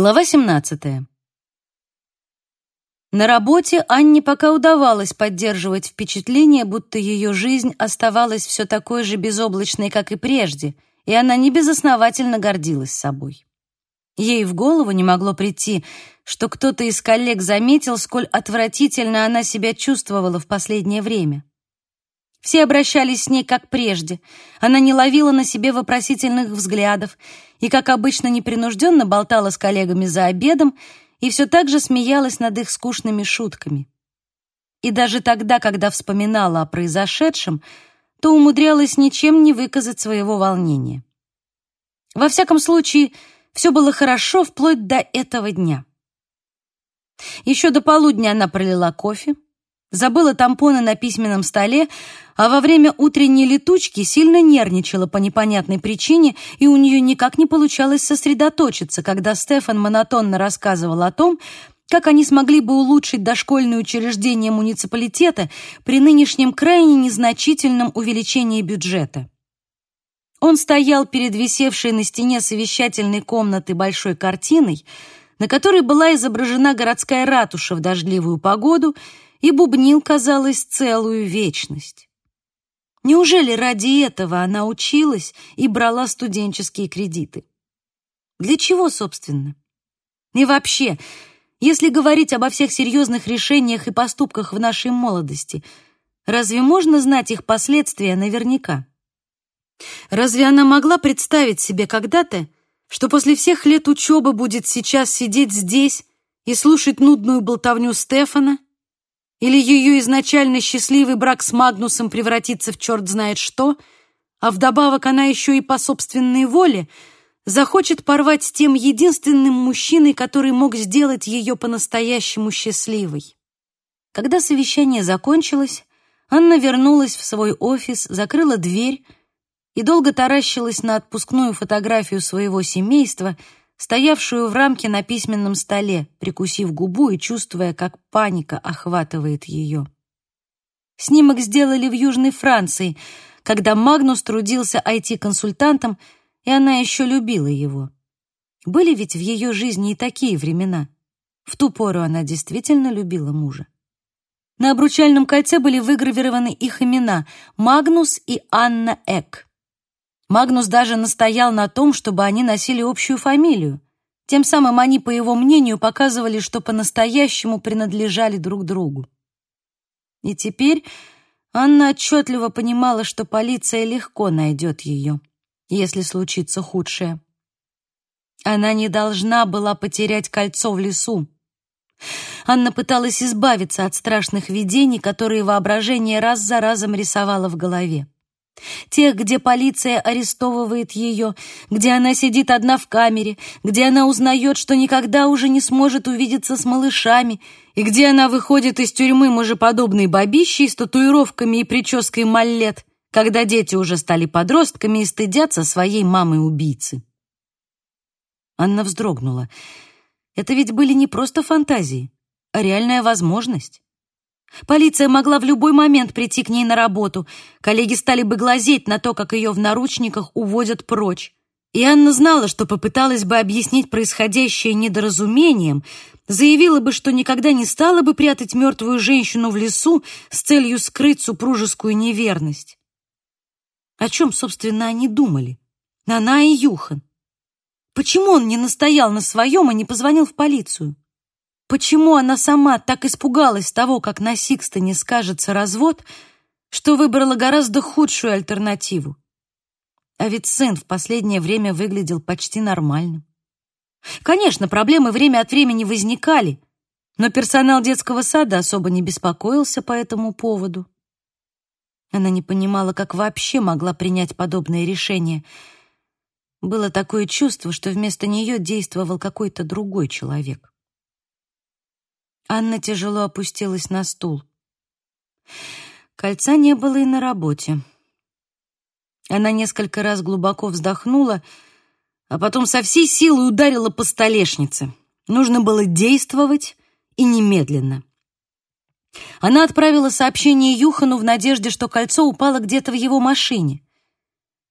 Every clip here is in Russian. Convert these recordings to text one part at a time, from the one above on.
Глава 17. На работе Анне пока удавалось поддерживать впечатление, будто ее жизнь оставалась все такой же безоблачной, как и прежде, и она небезосновательно гордилась собой. Ей в голову не могло прийти, что кто-то из коллег заметил, сколь отвратительно она себя чувствовала в последнее время. Все обращались с ней как прежде. Она не ловила на себе вопросительных взглядов и, как обычно, непринужденно болтала с коллегами за обедом и все так же смеялась над их скучными шутками. И даже тогда, когда вспоминала о произошедшем, то умудрялась ничем не выказать своего волнения. Во всяком случае, все было хорошо вплоть до этого дня. Еще до полудня она пролила кофе, Забыла тампоны на письменном столе, а во время утренней летучки сильно нервничала по непонятной причине, и у нее никак не получалось сосредоточиться, когда Стефан монотонно рассказывал о том, как они смогли бы улучшить дошкольные учреждения муниципалитета при нынешнем крайне незначительном увеличении бюджета. Он стоял перед висевшей на стене совещательной комнаты большой картиной, на которой была изображена городская ратуша в дождливую погоду — и бубнил, казалось, целую вечность. Неужели ради этого она училась и брала студенческие кредиты? Для чего, собственно? И вообще, если говорить обо всех серьезных решениях и поступках в нашей молодости, разве можно знать их последствия наверняка? Разве она могла представить себе когда-то, что после всех лет учебы будет сейчас сидеть здесь и слушать нудную болтовню Стефана, или ее изначально счастливый брак с Магнусом превратится в черт знает что, а вдобавок она еще и по собственной воле захочет порвать с тем единственным мужчиной, который мог сделать ее по-настоящему счастливой. Когда совещание закончилось, Анна вернулась в свой офис, закрыла дверь и долго таращилась на отпускную фотографию своего семейства — стоявшую в рамке на письменном столе, прикусив губу и чувствуя, как паника охватывает ее. Снимок сделали в Южной Франции, когда Магнус трудился IT-консультантом, и она еще любила его. Были ведь в ее жизни и такие времена. В ту пору она действительно любила мужа. На обручальном кольце были выгравированы их имена — Магнус и Анна Эк. Магнус даже настоял на том, чтобы они носили общую фамилию. Тем самым они, по его мнению, показывали, что по-настоящему принадлежали друг другу. И теперь Анна отчетливо понимала, что полиция легко найдет ее, если случится худшее. Она не должна была потерять кольцо в лесу. Анна пыталась избавиться от страшных видений, которые воображение раз за разом рисовало в голове. Тех, где полиция арестовывает ее, где она сидит одна в камере, где она узнает, что никогда уже не сможет увидеться с малышами, и где она выходит из тюрьмы мужеподобной бабищей с татуировками и прической маллет, когда дети уже стали подростками и стыдятся своей мамы-убийцы. Анна вздрогнула. Это ведь были не просто фантазии, а реальная возможность. Полиция могла в любой момент прийти к ней на работу. Коллеги стали бы глазеть на то, как ее в наручниках уводят прочь. И Анна знала, что попыталась бы объяснить происходящее недоразумением, заявила бы, что никогда не стала бы прятать мертвую женщину в лесу с целью скрыть супружескую неверность. О чем, собственно, они думали? Она и Юхан. Почему он не настоял на своем и не позвонил в полицию? Почему она сама так испугалась того, как на Сикстоне скажется развод, что выбрала гораздо худшую альтернативу? А ведь сын в последнее время выглядел почти нормальным. Конечно, проблемы время от времени возникали, но персонал детского сада особо не беспокоился по этому поводу. Она не понимала, как вообще могла принять подобное решение. Было такое чувство, что вместо нее действовал какой-то другой человек. Анна тяжело опустилась на стул. Кольца не было и на работе. Она несколько раз глубоко вздохнула, а потом со всей силы ударила по столешнице. Нужно было действовать и немедленно. Она отправила сообщение Юхану в надежде, что кольцо упало где-то в его машине.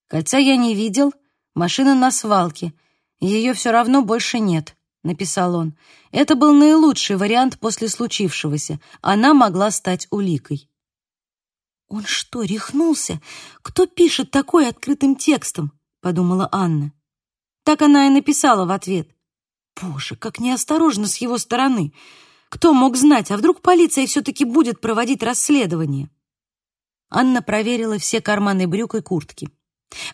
Кольца я не видел, машина на свалке, ее все равно больше нет, написал он. Это был наилучший вариант после случившегося. Она могла стать уликой. Он что, рехнулся? Кто пишет такое открытым текстом? подумала Анна. Так она и написала в ответ. Боже, как неосторожно с его стороны. Кто мог знать, а вдруг полиция все-таки будет проводить расследование? Анна проверила все карманы брюк и куртки.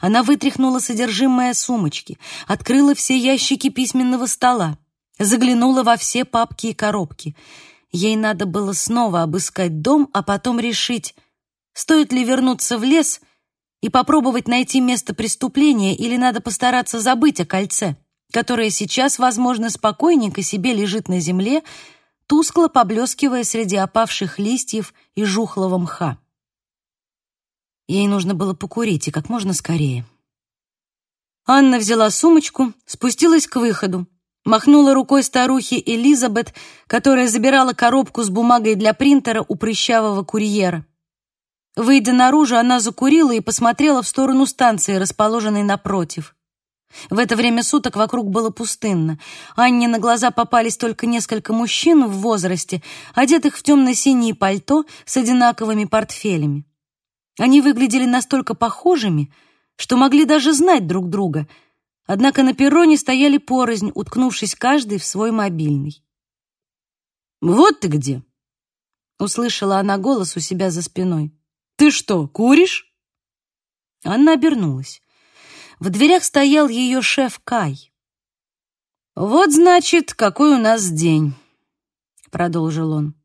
Она вытряхнула содержимое сумочки, открыла все ящики письменного стола, заглянула во все папки и коробки. Ей надо было снова обыскать дом, а потом решить, стоит ли вернуться в лес и попробовать найти место преступления или надо постараться забыть о кольце, которое сейчас, возможно, спокойненько себе лежит на земле, тускло поблескивая среди опавших листьев и жухлого мха. Ей нужно было покурить и как можно скорее. Анна взяла сумочку, спустилась к выходу, махнула рукой старухе Элизабет, которая забирала коробку с бумагой для принтера у прыщавого курьера. Выйдя наружу, она закурила и посмотрела в сторону станции, расположенной напротив. В это время суток вокруг было пустынно. Анне на глаза попались только несколько мужчин в возрасте, одетых в темно-синие пальто с одинаковыми портфелями. Они выглядели настолько похожими, что могли даже знать друг друга, однако на перроне стояли порознь, уткнувшись каждый в свой мобильный. «Вот ты где!» — услышала она голос у себя за спиной. «Ты что, куришь?» Анна обернулась. В дверях стоял ее шеф Кай. «Вот, значит, какой у нас день», — продолжил он.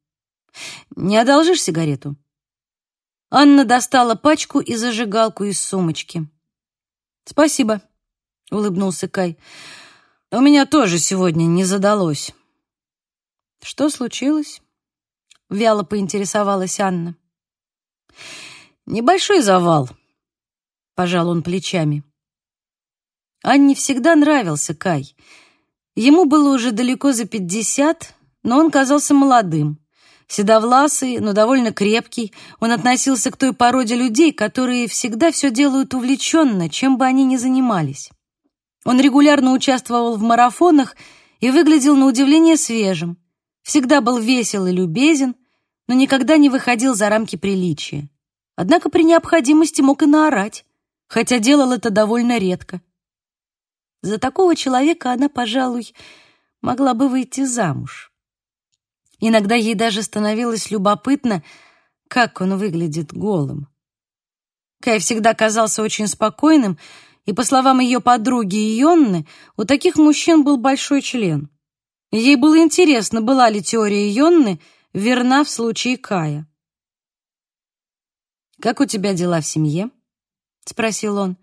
«Не одолжишь сигарету?» Анна достала пачку и зажигалку из сумочки. «Спасибо», — улыбнулся Кай. «У меня тоже сегодня не задалось». «Что случилось?» — вяло поинтересовалась Анна. «Небольшой завал», — пожал он плечами. Анне всегда нравился Кай. Ему было уже далеко за пятьдесят, но он казался молодым. Седовласый, но довольно крепкий, он относился к той породе людей, которые всегда все делают увлеченно, чем бы они ни занимались. Он регулярно участвовал в марафонах и выглядел на удивление свежим. Всегда был весел и любезен, но никогда не выходил за рамки приличия. Однако при необходимости мог и наорать, хотя делал это довольно редко. За такого человека она, пожалуй, могла бы выйти замуж. Иногда ей даже становилось любопытно, как он выглядит голым. Кай всегда казался очень спокойным, и, по словам ее подруги Ионны, у таких мужчин был большой член. Ей было интересно, была ли теория Ионны верна в случае Кая. «Как у тебя дела в семье?» — спросил он.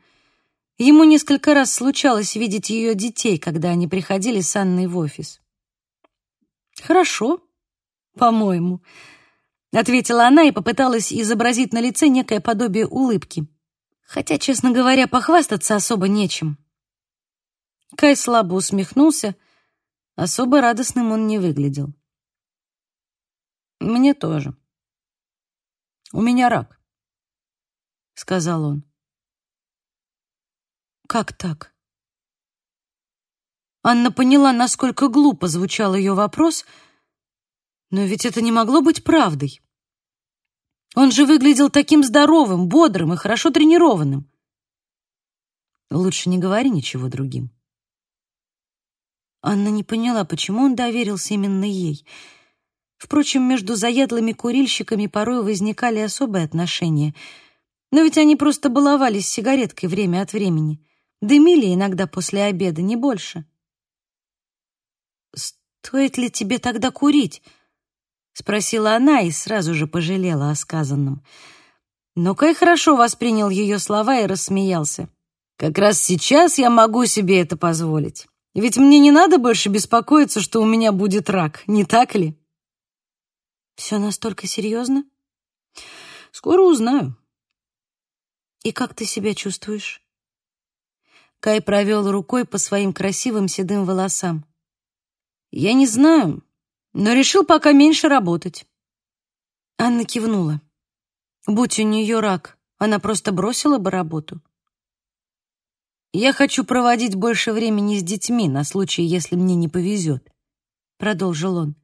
Ему несколько раз случалось видеть ее детей, когда они приходили с Анной в офис. «Хорошо», по-моему», — ответила она и попыталась изобразить на лице некое подобие улыбки. Хотя, честно говоря, похвастаться особо нечем. Кай слабо усмехнулся, особо радостным он не выглядел. «Мне тоже. У меня рак», — сказал он. «Как так?» Анна поняла, насколько глупо звучал ее вопрос — но ведь это не могло быть правдой. Он же выглядел таким здоровым, бодрым и хорошо тренированным. Лучше не говори ничего другим. Анна не поняла, почему он доверился именно ей. Впрочем, между заядлыми курильщиками порой возникали особые отношения. Но ведь они просто баловались сигареткой время от времени. Дымили иногда после обеда, не больше. «Стоит ли тебе тогда курить?» Спросила она и сразу же пожалела о сказанном. Но Кай хорошо воспринял ее слова и рассмеялся. Как раз сейчас я могу себе это позволить. Ведь мне не надо больше беспокоиться, что у меня будет рак, не так ли? Все настолько серьезно? Скоро узнаю. И как ты себя чувствуешь? Кай провел рукой по своим красивым седым волосам. Я не знаю, но решил пока меньше работать. Анна кивнула. Будь у нее рак, она просто бросила бы работу. «Я хочу проводить больше времени с детьми на случай, если мне не повезет», — продолжил он.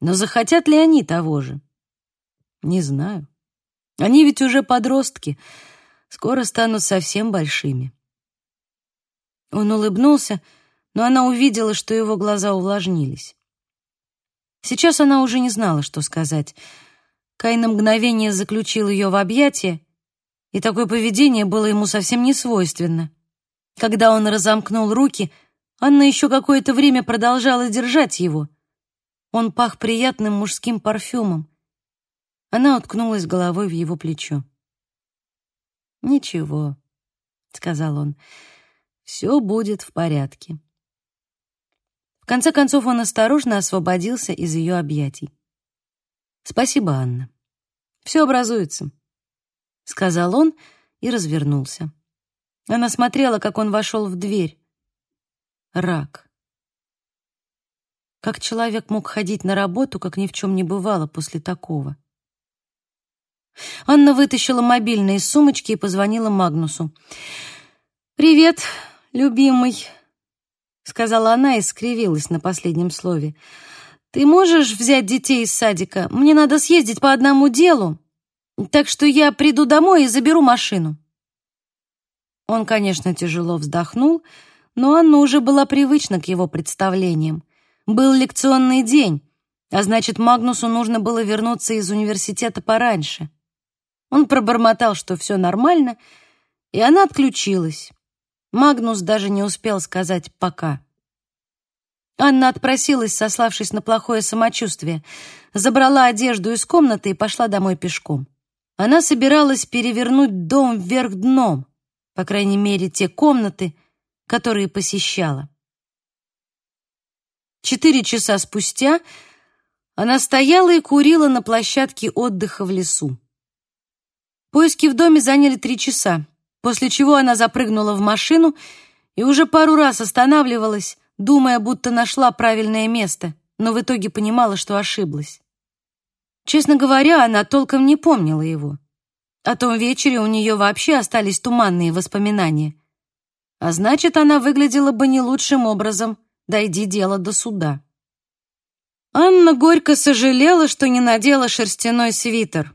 «Но захотят ли они того же?» «Не знаю. Они ведь уже подростки, скоро станут совсем большими». Он улыбнулся, но она увидела, что его глаза увлажнились. Сейчас она уже не знала, что сказать. Кай на мгновение заключил ее в объятия, и такое поведение было ему совсем не свойственно. Когда он разомкнул руки, Анна еще какое-то время продолжала держать его. Он пах приятным мужским парфюмом. Она уткнулась головой в его плечо. «Ничего», — сказал он, — «все будет в порядке». В конце концов он осторожно освободился из ее объятий. «Спасибо, Анна. Все образуется», — сказал он и развернулся. Она смотрела, как он вошел в дверь. Рак. Как человек мог ходить на работу, как ни в чем не бывало после такого? Анна вытащила мобильный из сумочки и позвонила Магнусу. «Привет, любимый», — сказала она и скривилась на последнем слове. «Ты можешь взять детей из садика? Мне надо съездить по одному делу, так что я приду домой и заберу машину». Он, конечно, тяжело вздохнул, но Анна уже была привычна к его представлениям. Был лекционный день, а значит, Магнусу нужно было вернуться из университета пораньше. Он пробормотал, что все нормально, и она отключилась. Магнус даже не успел сказать «пока». Анна отпросилась, сославшись на плохое самочувствие, забрала одежду из комнаты и пошла домой пешком. Она собиралась перевернуть дом вверх дном — по крайней мере, те комнаты, которые посещала. Четыре часа спустя она стояла и курила на площадке отдыха в лесу. Поиски в доме заняли три часа, после чего она запрыгнула в машину и уже пару раз останавливалась, думая, будто нашла правильное место, но в итоге понимала, что ошиблась. Честно говоря, она толком не помнила его. О том вечере у нее вообще остались туманные воспоминания. А значит, она выглядела бы не лучшим образом, дойди дело до суда. Анна горько сожалела, что не надела шерстяной свитер.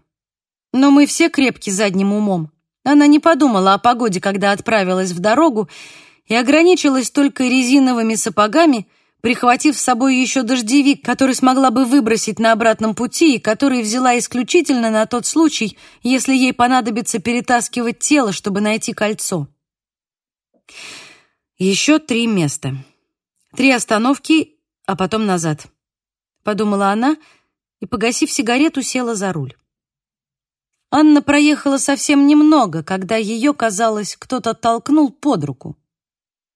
Но мы все крепки задним умом. Она не подумала о погоде, когда отправилась в дорогу, и ограничилась только резиновыми сапогами — прихватив с собой еще дождевик, который смогла бы выбросить на обратном пути и который взяла исключительно на тот случай, если ей понадобится перетаскивать тело, чтобы найти кольцо. Еще три места. Три остановки, а потом назад. Подумала она и, погасив сигарету, села за руль. Анна проехала совсем немного, когда ее, казалось, кто-то толкнул под руку.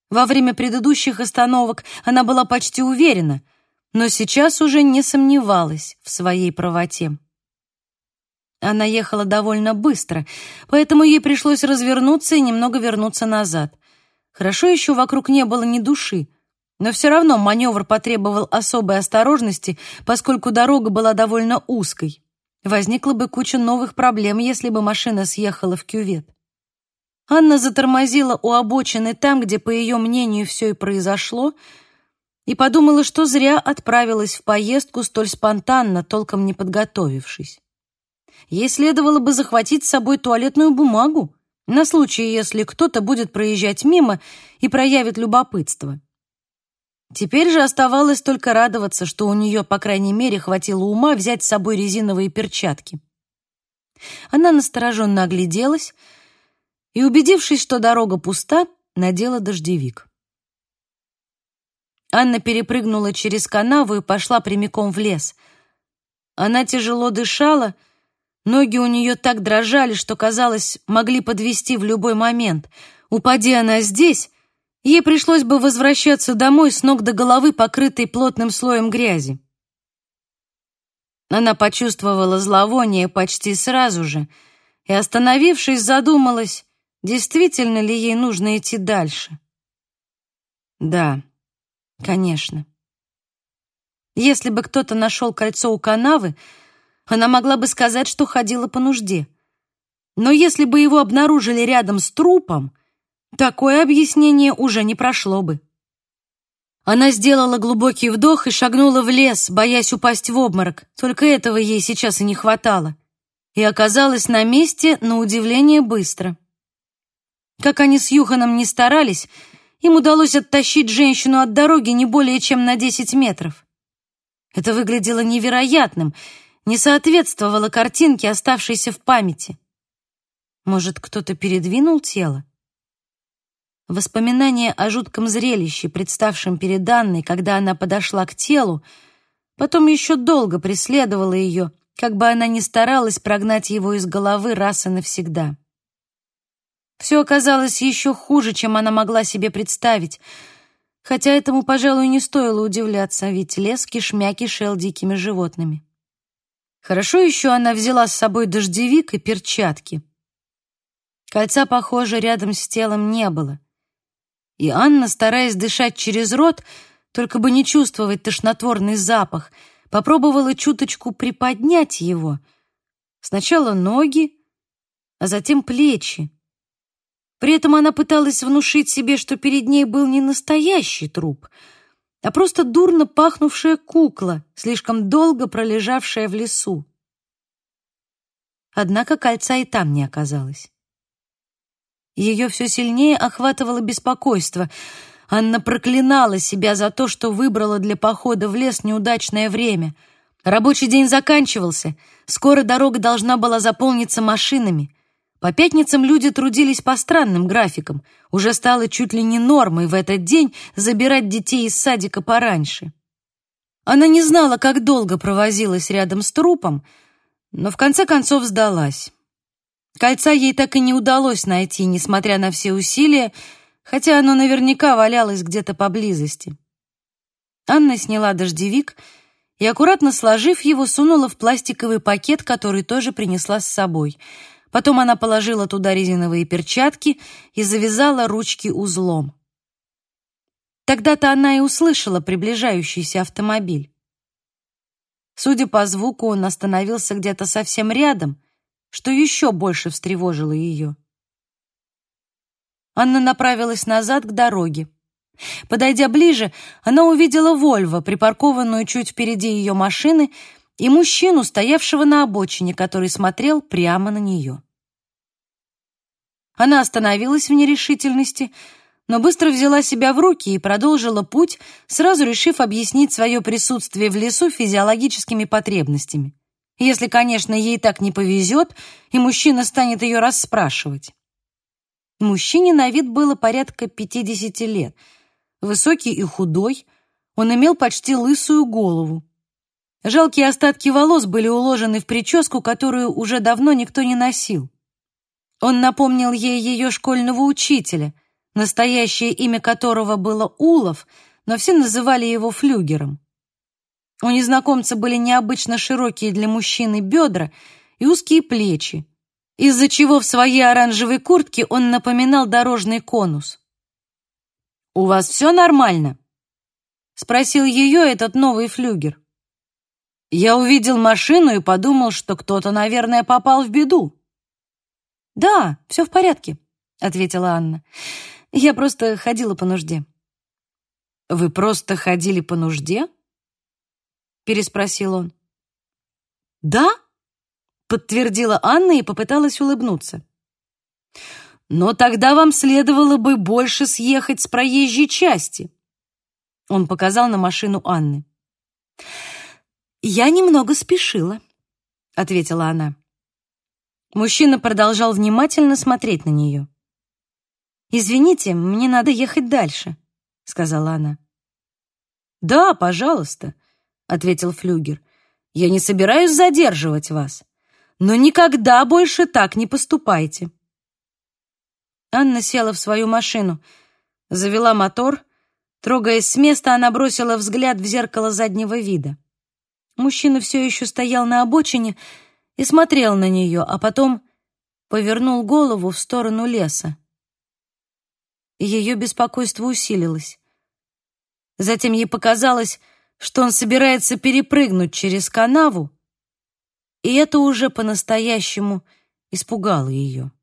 Во время предыдущих остановок она была почти уверена, но сейчас уже не сомневалась в своей правоте. Она ехала довольно быстро, поэтому ей пришлось развернуться и немного вернуться назад. Хорошо еще вокруг не было ни души, но все равно маневр потребовал особой осторожности, поскольку дорога была довольно узкой. Возникла бы куча новых проблем, если бы машина съехала в кювет. Анна затормозила у обочины там, где, по ее мнению, все и произошло, и подумала, что зря отправилась в поездку столь спонтанно, толком не подготовившись. Ей следовало бы захватить с собой туалетную бумагу на случай, если кто-то будет проезжать мимо и проявит любопытство. Теперь же оставалось только радоваться, что у нее, по крайней мере, хватило ума взять с собой резиновые перчатки. Она настороженно огляделась, и, убедившись, что дорога пуста, надела дождевик. Анна перепрыгнула через канаву и пошла прямиком в лес. Она тяжело дышала, ноги у нее так дрожали, что, казалось, могли подвести в любой момент. Упади она здесь, ей пришлось бы возвращаться домой с ног до головы, покрытой плотным слоем грязи. Она почувствовала зловоние почти сразу же и, остановившись, задумалась, Действительно ли ей нужно идти дальше? Да, конечно. Если бы кто-то нашел кольцо у канавы, она могла бы сказать, что ходила по нужде. Но если бы его обнаружили рядом с трупом, такое объяснение уже не прошло бы. Она сделала глубокий вдох и шагнула в лес, боясь упасть в обморок. Только этого ей сейчас и не хватало. И оказалась на месте, на удивление, быстро. Как они с Юханом не старались, им удалось оттащить женщину от дороги не более чем на 10 метров. Это выглядело невероятным, не соответствовало картинке, оставшейся в памяти. Может, кто-то передвинул тело? Воспоминание о жутком зрелище, представшем перед Анной, когда она подошла к телу, потом еще долго преследовало ее, как бы она ни старалась прогнать его из головы раз и навсегда. Все оказалось еще хуже, чем она могла себе представить, хотя этому, пожалуй, не стоило удивляться, ведь лес кишмя кишел дикими животными. Хорошо еще она взяла с собой дождевик и перчатки. Кольца, похоже, рядом с телом не было. И Анна, стараясь дышать через рот, только бы не чувствовать тошнотворный запах, попробовала чуточку приподнять его. Сначала ноги, а затем плечи. При этом она пыталась внушить себе, что перед ней был не настоящий труп, а просто дурно пахнувшая кукла, слишком долго пролежавшая в лесу. Однако кольца и там не оказалось. Ее все сильнее охватывало беспокойство. Анна проклинала себя за то, что выбрала для похода в лес неудачное время. Рабочий день заканчивался, скоро дорога должна была заполниться машинами. По пятницам люди трудились по странным графикам. Уже стало чуть ли не нормой в этот день забирать детей из садика пораньше. Она не знала, как долго провозилась рядом с трупом, но в конце концов сдалась. Кольца ей так и не удалось найти, несмотря на все усилия, хотя оно наверняка валялось где-то поблизости. Анна сняла дождевик и, аккуратно сложив его, сунула в пластиковый пакет, который тоже принесла с собой. Потом она положила туда резиновые перчатки и завязала ручки узлом. Тогда-то она и услышала приближающийся автомобиль. Судя по звуку, он остановился где-то совсем рядом, что еще больше встревожило ее. Анна направилась назад к дороге. Подойдя ближе, она увидела Вольво, припаркованную чуть впереди ее машины, и мужчину, стоявшего на обочине, который смотрел прямо на нее. Она остановилась в нерешительности, но быстро взяла себя в руки и продолжила путь, сразу решив объяснить свое присутствие в лесу физиологическими потребностями если, конечно, ей так не повезет, и мужчина станет ее расспрашивать. Мужчине на вид было порядка 50 лет. Высокий и худой, он имел почти лысую голову. Жалкие остатки волос были уложены в прическу, которую уже давно никто не носил. Он напомнил ей ее школьного учителя, настоящее имя которого было Улов, но все называли его Флюгером. У незнакомца были необычно широкие для мужчины бедра и узкие плечи, из-за чего в своей оранжевой куртке он напоминал дорожный конус. «У вас все нормально?» — спросил ее этот новый флюгер. Я увидел машину и подумал, что кто-то, наверное, попал в беду. «Да, все в порядке», — ответила Анна. «Я просто ходила по нужде». «Вы просто ходили по нужде?» Переспросил он. Да? подтвердила Анна и попыталась улыбнуться. Но тогда вам следовало бы больше съехать с проезжей части. Он показал на машину Анны. Я немного спешила, ответила она. Мужчина продолжал внимательно смотреть на нее. «Извините, мне надо ехать дальше», — сказала она. «Да, пожалуйста», — ответил Флюгер. «Я не собираюсь задерживать вас, но никогда больше так не поступайте». Анна села в свою машину, завела мотор. Трогаясь с места, она бросила взгляд в зеркало заднего вида. Мужчина все еще стоял на обочине и смотрел на нее, а потом повернул голову в сторону леса. Ее беспокойство усилилось. Затем ей показалось, что он собирается перепрыгнуть через канаву, и это уже по-настоящему испугало ее.